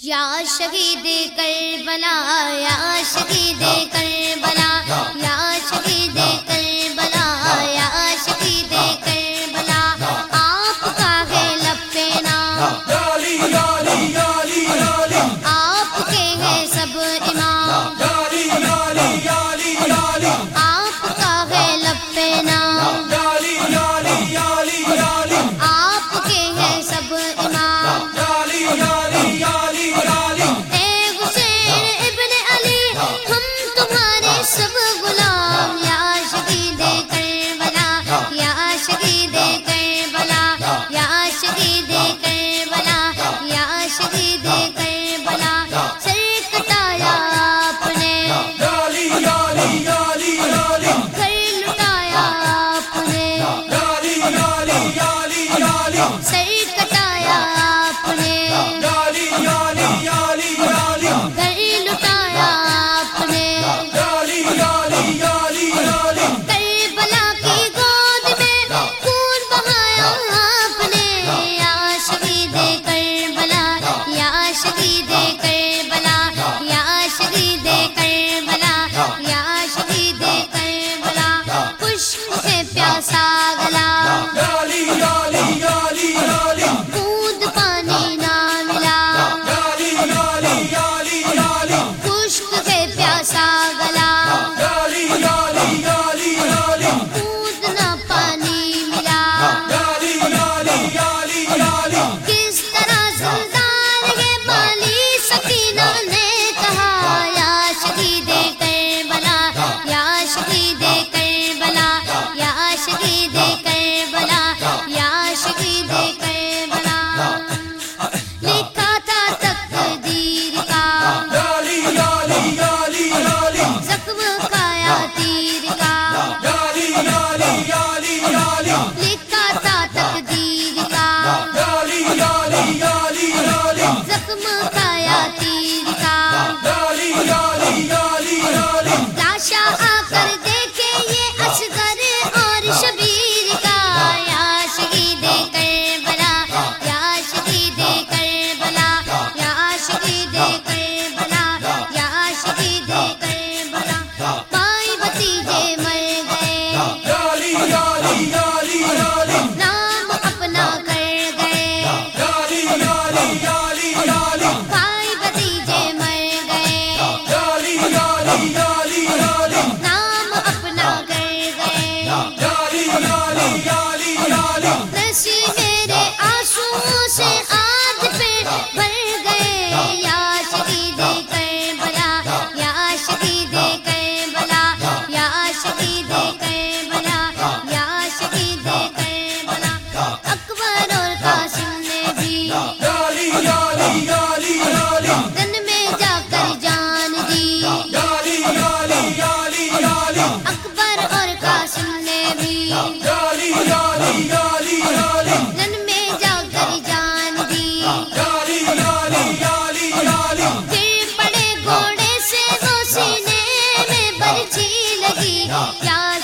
یا شہید کربلا یا شہید کربلا۔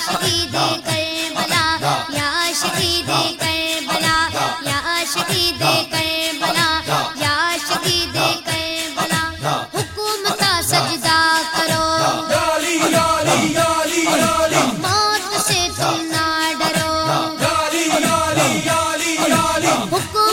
شہید کربلا یا شہید کربلا یا شہید کربلا یا کا سجدہ کرو۔ موت سے تم نہ ڈرو۔ حکم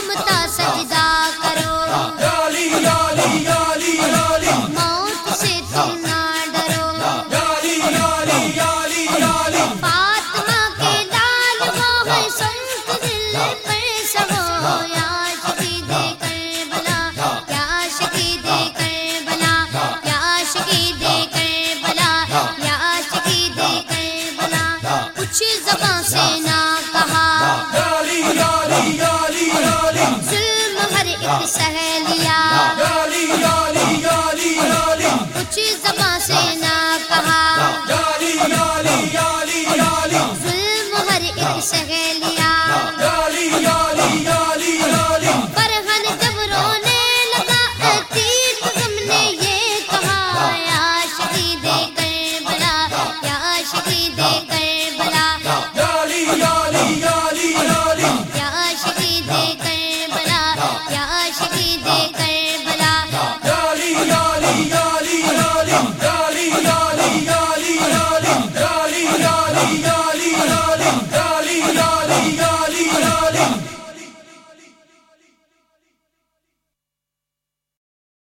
ڈولی ظلم ایک سہیلیاں